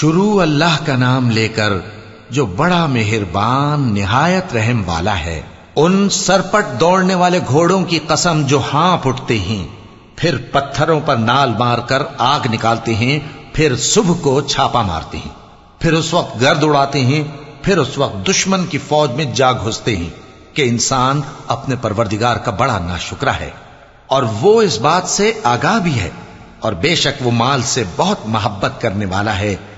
शुरू अल्लाह का नाम लेकर जो बड़ा मेहरबान, निहायत रहम वाला है, उन सरपट दौड़ने वाले घोड़ों की कसम जो हाँप उठते हैं, फिर पत्थरों पर नाल मारकर आग निकालते हैं, फिर सुबह को छापा मारते हैं, फिर उस वक्त गर्द उड़ाते हैं, फिर उस वक्त दुश्मन की फौज में जा घुसते हैं कि इंसान अपने परवरदिगार का बड़ा नाशुक्रा है। और वो इस बात से आगाह भी है और बेशक वो माल से बहुत मोहब्बत करने वाला है